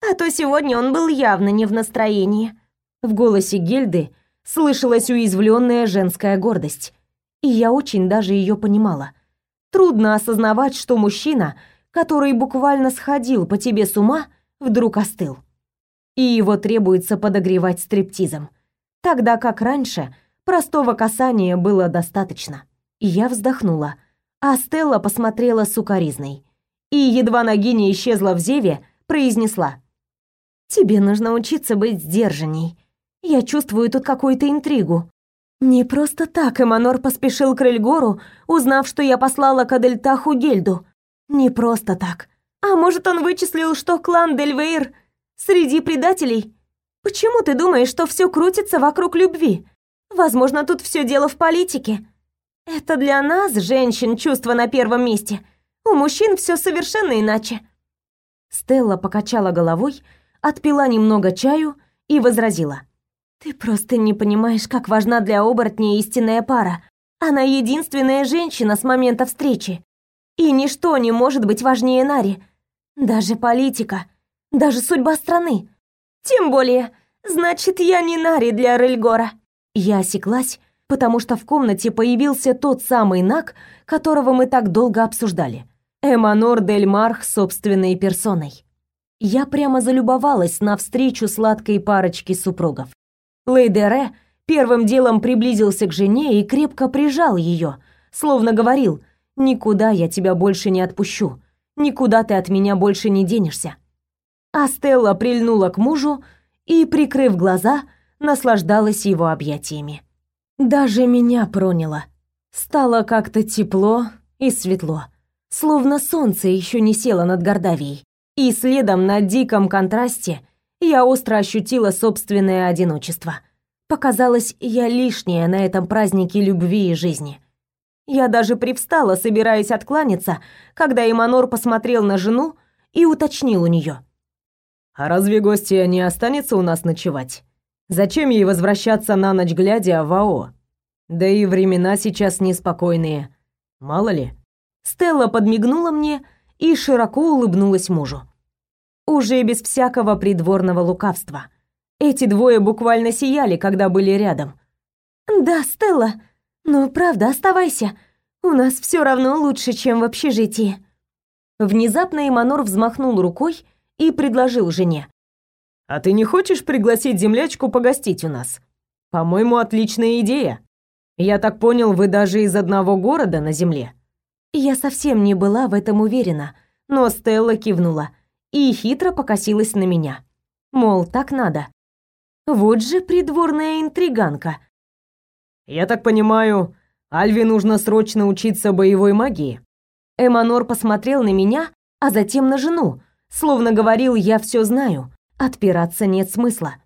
А то сегодня он был явно не в настроении». В голосе Гельды слышалась уязвленная женская гордость, и я очень даже ее понимала. Трудно осознавать, что мужчина, который буквально сходил по тебе с ума, вдруг остыл и его требуется подогревать стриптизом. Тогда как раньше простого касания было достаточно. Я вздохнула, а Стелла посмотрела сукоризной. И едва Нагиня исчезла в зеве, произнесла. «Тебе нужно учиться быть сдержанней. Я чувствую тут какую-то интригу. Не просто так Эманор поспешил к Рельгору, узнав, что я послала к Адельтаху Гельду. Не просто так. А может, он вычислил, что клан Дельвейр Среди предателей? Почему ты думаешь, что все крутится вокруг любви? Возможно, тут все дело в политике. Это для нас, женщин, чувство на первом месте. У мужчин все совершенно иначе. Стелла покачала головой, отпила немного чаю и возразила. Ты просто не понимаешь, как важна для оборотня истинная пара. Она единственная женщина с момента встречи. И ничто не может быть важнее Нари. Даже политика даже судьба страны. Тем более, значит, я не Нари для Рельгора. Я осеклась, потому что в комнате появился тот самый Нак, которого мы так долго обсуждали. Эманор Дель Марх собственной персоной. Я прямо залюбовалась на встречу сладкой парочки супругов. Лейдере первым делом приблизился к жене и крепко прижал ее, словно говорил «Никуда я тебя больше не отпущу, никуда ты от меня больше не денешься». А Стелла прильнула к мужу и, прикрыв глаза, наслаждалась его объятиями. Даже меня проняло. Стало как-то тепло и светло, словно солнце еще не село над Гордавией. И следом на диком контрасте я остро ощутила собственное одиночество. Показалось, я лишняя на этом празднике любви и жизни. Я даже привстала, собираясь откланяться, когда Иманор посмотрел на жену и уточнил у нее: «А разве гостья не останется у нас ночевать? Зачем ей возвращаться на ночь глядя в АО? Да и времена сейчас неспокойные. Мало ли». Стелла подмигнула мне и широко улыбнулась мужу. Уже без всякого придворного лукавства. Эти двое буквально сияли, когда были рядом. «Да, Стелла, но правда, оставайся. У нас все равно лучше, чем в общежитии». Внезапно Иманор взмахнул рукой и предложил жене. «А ты не хочешь пригласить землячку погостить у нас? По-моему, отличная идея. Я так понял, вы даже из одного города на земле». Я совсем не была в этом уверена, но Стелла кивнула и хитро покосилась на меня. Мол, так надо. Вот же придворная интриганка. «Я так понимаю, Альве нужно срочно учиться боевой магии?» Эманор посмотрел на меня, а затем на жену, словно говорил «я все знаю, отпираться нет смысла».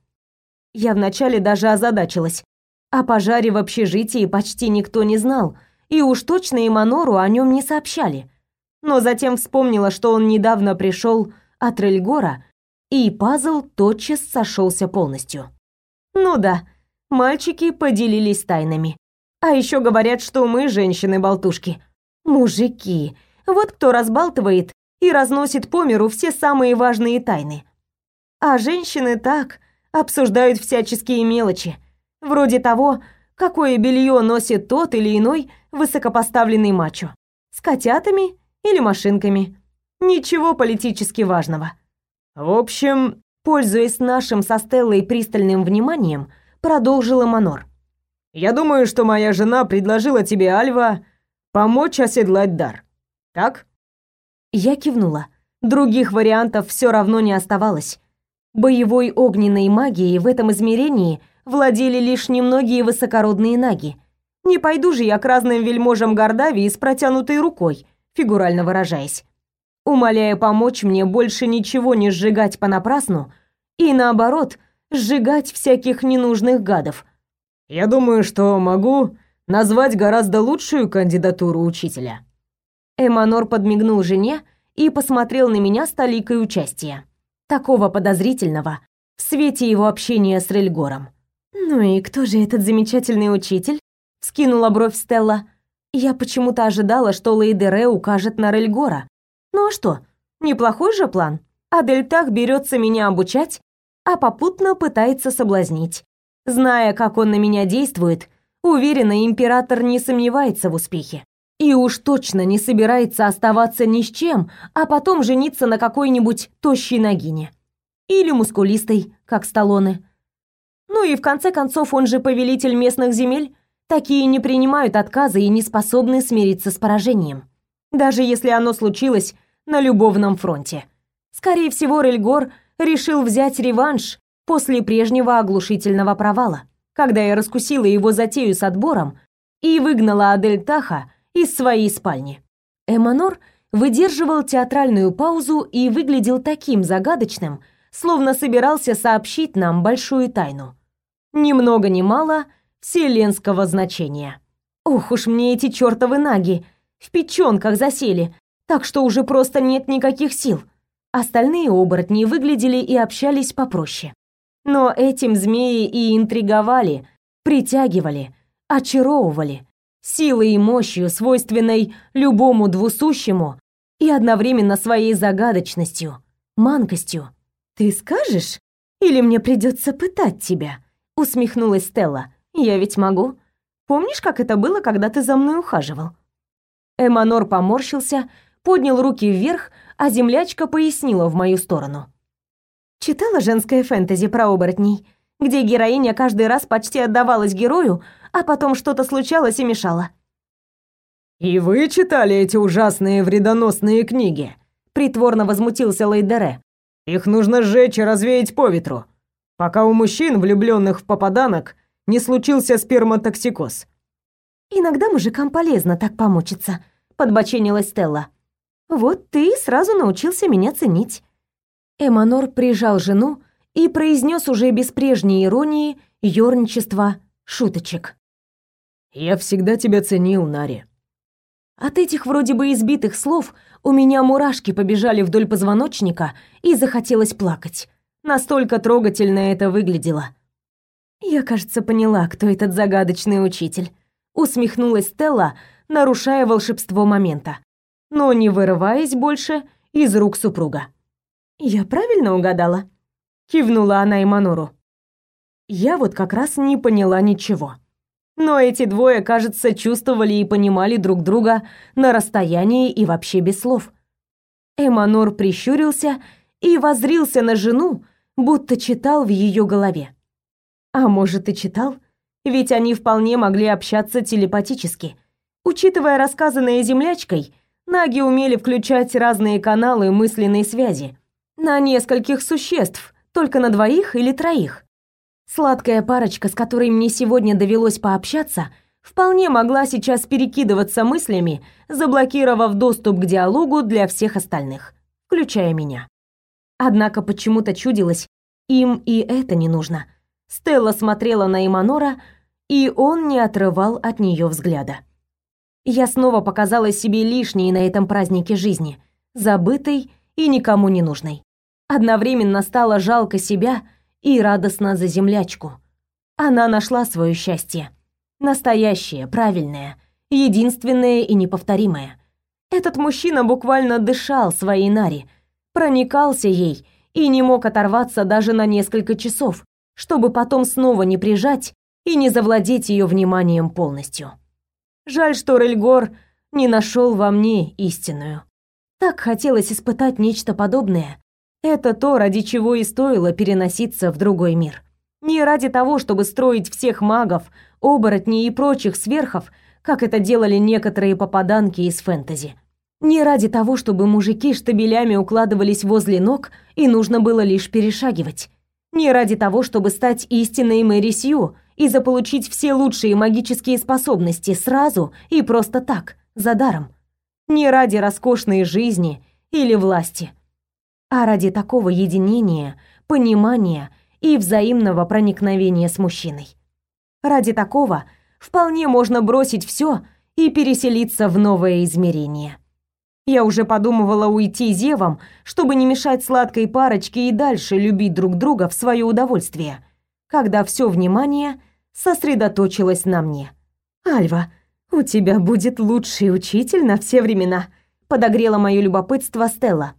Я вначале даже озадачилась. О пожаре в общежитии почти никто не знал, и уж точно Эманору о нем не сообщали. Но затем вспомнила, что он недавно пришел от Рельгора, и пазл тотчас сошелся полностью. Ну да, мальчики поделились тайнами. А еще говорят, что мы женщины-болтушки. Мужики, вот кто разбалтывает и разносит по миру все самые важные тайны. А женщины так обсуждают всяческие мелочи, вроде того, какое белье носит тот или иной высокопоставленный мачо. С котятами или машинками. Ничего политически важного. В общем, пользуясь нашим со Стеллой пристальным вниманием, продолжила Манор. Я думаю, что моя жена предложила тебе, Альва, помочь оседлать дар. Так? Я кивнула. Других вариантов все равно не оставалось. Боевой огненной магией в этом измерении владели лишь немногие высокородные наги. Не пойду же я к разным вельможам Гордавии с протянутой рукой, фигурально выражаясь. Умоляя помочь мне больше ничего не сжигать понапрасну и, наоборот, сжигать всяких ненужных гадов, я думаю, что могу назвать гораздо лучшую кандидатуру учителя. Эманор подмигнул жене и посмотрел на меня с толикой участия. Такого подозрительного в свете его общения с Рельгором. «Ну и кто же этот замечательный учитель?» — скинула бровь Стелла. Я почему-то ожидала, что Лейдере укажет на Рельгора. Ну а что, неплохой же план. Адельтах берется меня обучать, а попутно пытается соблазнить. Зная, как он на меня действует, уверена, император не сомневается в успехе. И уж точно не собирается оставаться ни с чем, а потом жениться на какой-нибудь тощей ногине. Или мускулистой, как Сталлоне. Ну и в конце концов, он же повелитель местных земель. Такие не принимают отказа и не способны смириться с поражением. Даже если оно случилось на любовном фронте. Скорее всего, Рельгор решил взять реванш после прежнего оглушительного провала, когда я раскусила его затею с отбором и выгнала Адель Таха из своей спальни. Эманор выдерживал театральную паузу и выглядел таким загадочным, словно собирался сообщить нам большую тайну. Ни много ни мало вселенского значения. Ох уж мне эти чертовы наги в печёнках засели, так что уже просто нет никаких сил. Остальные оборотни выглядели и общались попроще. Но этим змеи и интриговали, притягивали, очаровывали, силой и мощью, свойственной любому двусущему, и одновременно своей загадочностью, манкостью. «Ты скажешь? Или мне придется пытать тебя?» усмехнулась Стелла. «Я ведь могу. Помнишь, как это было, когда ты за мной ухаживал?» Эманор поморщился, поднял руки вверх, а землячка пояснила в мою сторону. Читала женское фэнтези про оборотней, где героиня каждый раз почти отдавалась герою, а потом что-то случалось и мешало. «И вы читали эти ужасные вредоносные книги?» Притворно возмутился Лейдере. «Их нужно сжечь и развеять по ветру. пока у мужчин, влюбленных в попаданок, не случился сперматоксикоз. Иногда мужикам полезно так помучиться, подбоченилась Стелла. Вот ты сразу научился меня ценить. Эманор прижал жену и произнес уже без прежней иронии, ёрничества, шуточек. «Я всегда тебя ценил, Нари». От этих вроде бы избитых слов у меня мурашки побежали вдоль позвоночника и захотелось плакать. Настолько трогательно это выглядело. Я, кажется, поняла, кто этот загадочный учитель. Усмехнулась Стелла, нарушая волшебство момента, но не вырываясь больше из рук супруга. Я правильно угадала? Кивнула она Иманору. Я вот как раз не поняла ничего. Но эти двое, кажется, чувствовали и понимали друг друга на расстоянии и вообще без слов. Эманор прищурился и воззрился на жену, будто читал в ее голове. А может и читал, ведь они вполне могли общаться телепатически. Учитывая рассказанное землячкой, наги умели включать разные каналы мысленной связи на нескольких существ, только на двоих или троих. Сладкая парочка, с которой мне сегодня довелось пообщаться, вполне могла сейчас перекидываться мыслями, заблокировав доступ к диалогу для всех остальных, включая меня. Однако почему-то чудилось, им и это не нужно. Стелла смотрела на Иманора, и он не отрывал от нее взгляда. Я снова показалась себе лишней на этом празднике жизни, забытой и никому не нужной. Одновременно стало жалко себя и радостно за землячку. Она нашла свое счастье. Настоящее, правильное, единственное и неповторимое. Этот мужчина буквально дышал своей Нари, проникался ей и не мог оторваться даже на несколько часов, чтобы потом снова не прижать и не завладеть ее вниманием полностью. Жаль, что Рельгор не нашел во мне истинную. Так хотелось испытать нечто подобное. Это то, ради чего и стоило переноситься в другой мир. Не ради того, чтобы строить всех магов, оборотней и прочих сверхов, как это делали некоторые попаданки из фэнтези. Не ради того, чтобы мужики штабелями укладывались возле ног и нужно было лишь перешагивать. Не ради того, чтобы стать истинной Мэри Сью и заполучить все лучшие магические способности сразу и просто так, за даром. Не ради роскошной жизни или власти, а ради такого единения, понимания и взаимного проникновения с мужчиной. Ради такого вполне можно бросить все и переселиться в новое измерение. Я уже подумывала уйти зевом, чтобы не мешать сладкой парочке и дальше любить друг друга в свое удовольствие, когда все внимание сосредоточилось на мне. «Альва, у тебя будет лучший учитель на все времена», подогрела мое любопытство Стелла.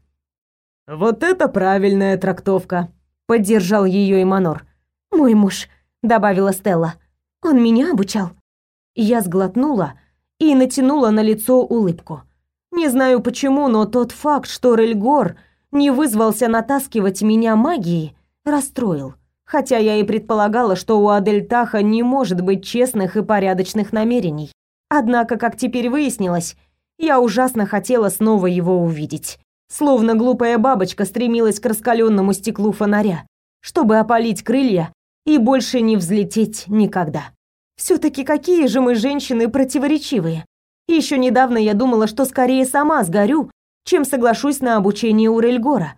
«Вот это правильная трактовка», — поддержал ее Иманор. «Мой муж», — добавила Стелла. «Он меня обучал». Я сглотнула и натянула на лицо улыбку. Не знаю почему, но тот факт, что Рельгор не вызвался натаскивать меня магией, расстроил. Хотя я и предполагала, что у Адельтаха не может быть честных и порядочных намерений. Однако, как теперь выяснилось, я ужасно хотела снова его увидеть. Словно глупая бабочка стремилась к раскаленному стеклу фонаря, чтобы опалить крылья и больше не взлететь никогда. все таки какие же мы женщины противоречивые. Еще недавно я думала, что скорее сама сгорю, чем соглашусь на обучение у Рельгора.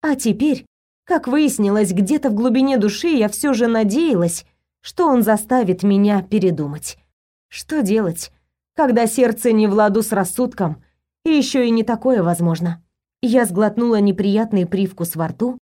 А теперь, как выяснилось, где-то в глубине души я все же надеялась, что он заставит меня передумать. Что делать, когда сердце не в ладу с рассудком, и еще и не такое возможно? Я сглотнула неприятный привкус во рту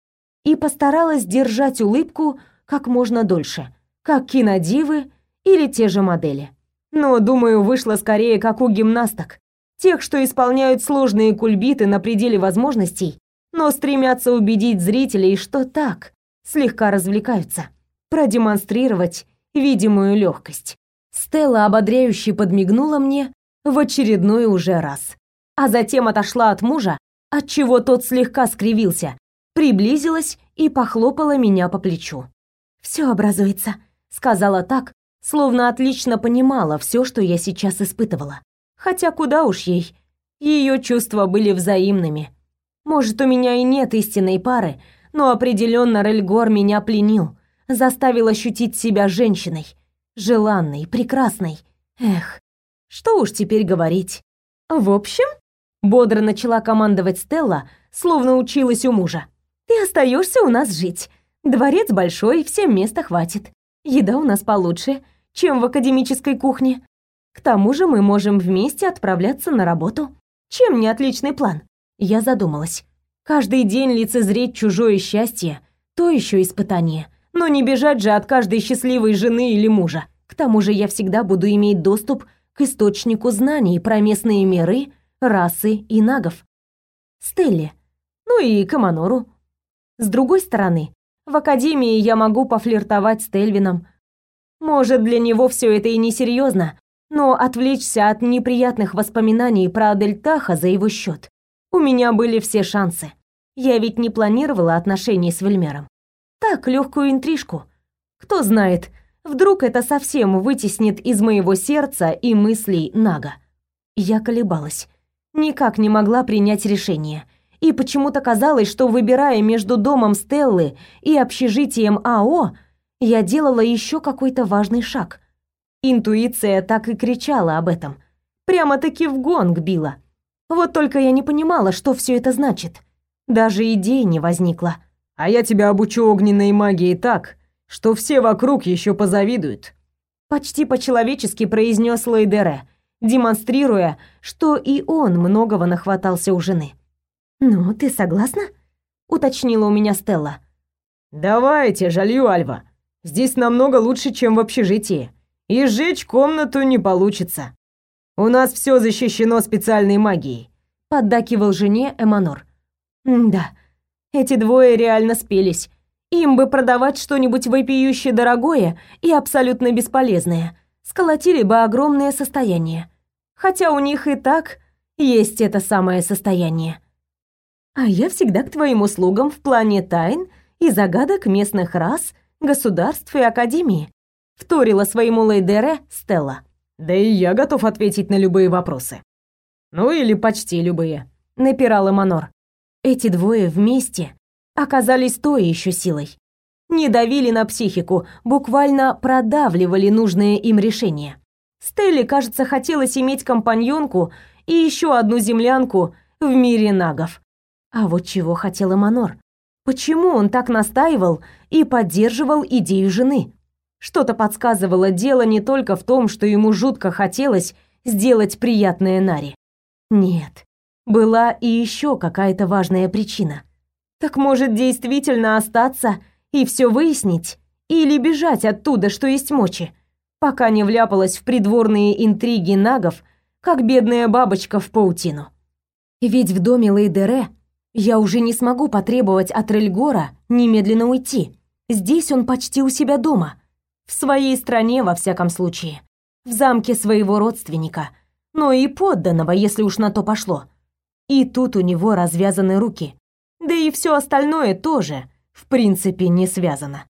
и постаралась держать улыбку как можно дольше, как кинодивы или те же модели. Но, думаю, вышло скорее как у гимнасток. Тех, что исполняют сложные кульбиты на пределе возможностей, но стремятся убедить зрителей, что так, слегка развлекаются. Продемонстрировать видимую легкость. Стелла ободряюще подмигнула мне в очередной уже раз. А затем отошла от мужа, от чего тот слегка скривился, приблизилась и похлопала меня по плечу. «Все образуется», — сказала так, словно отлично понимала все, что я сейчас испытывала. Хотя куда уж ей. Ее чувства были взаимными. Может, у меня и нет истинной пары, но определенно Рельгор меня пленил, заставил ощутить себя женщиной, желанной, прекрасной. Эх, что уж теперь говорить. В общем, бодро начала командовать Стелла, словно училась у мужа. Ты остаешься у нас жить. Дворец большой, всем места хватит. Еда у нас получше, чем в академической кухне. К тому же мы можем вместе отправляться на работу. Чем не отличный план? Я задумалась. Каждый день лицезреть чужое счастье – то еще испытание. Но не бежать же от каждой счастливой жены или мужа. К тому же я всегда буду иметь доступ к источнику знаний про местные миры, расы и нагов. Стелле. Ну и Каманору. С другой стороны, в академии я могу пофлиртовать с Тельвином. Может, для него все это и не серьезно, но отвлечься от неприятных воспоминаний про Адельтаха за его счет. У меня были все шансы. Я ведь не планировала отношений с Вельмером. Так, легкую интрижку. Кто знает, вдруг это совсем вытеснит из моего сердца и мыслей Нага. Я колебалась. Никак не могла принять решение. И почему-то казалось, что выбирая между домом Стеллы и общежитием АО, я делала еще какой-то важный шаг. Интуиция так и кричала об этом. Прямо-таки в гонг била. Вот только я не понимала, что все это значит. Даже идеи не возникло. «А я тебя обучу огненной магии так, что все вокруг еще позавидуют», почти по-человечески произнес Лейдере, демонстрируя, что и он многого нахватался у жены. «Ну, ты согласна?» — уточнила у меня Стелла. «Давайте, жалью Альва. Здесь намного лучше, чем в общежитии и сжечь комнату не получится. У нас все защищено специальной магией», — поддакивал жене Эманор. «Да, эти двое реально спелись. Им бы продавать что-нибудь вопиюще дорогое и абсолютно бесполезное. Сколотили бы огромное состояние. Хотя у них и так есть это самое состояние. А я всегда к твоим услугам в плане тайн и загадок местных рас, государств и академии вторила своему Лейдере Стелла. Да и я готов ответить на любые вопросы. Ну или почти любые, напирал Манор. Эти двое вместе оказались той еще силой. Не давили на психику, буквально продавливали нужное им решение. Стелле, кажется, хотелось иметь компаньонку и еще одну землянку в мире нагов. А вот чего хотел Манор? Почему он так настаивал и поддерживал идею жены? Что-то подсказывало дело не только в том, что ему жутко хотелось сделать приятное Наре. Нет, была и еще какая-то важная причина. Так может действительно остаться и все выяснить? Или бежать оттуда, что есть мочи? Пока не вляпалась в придворные интриги нагов, как бедная бабочка в паутину. Ведь в доме Лейдере я уже не смогу потребовать от Рельгора немедленно уйти. Здесь он почти у себя дома. В своей стране, во всяком случае. В замке своего родственника. Но и подданного, если уж на то пошло. И тут у него развязаны руки. Да и все остальное тоже, в принципе, не связано.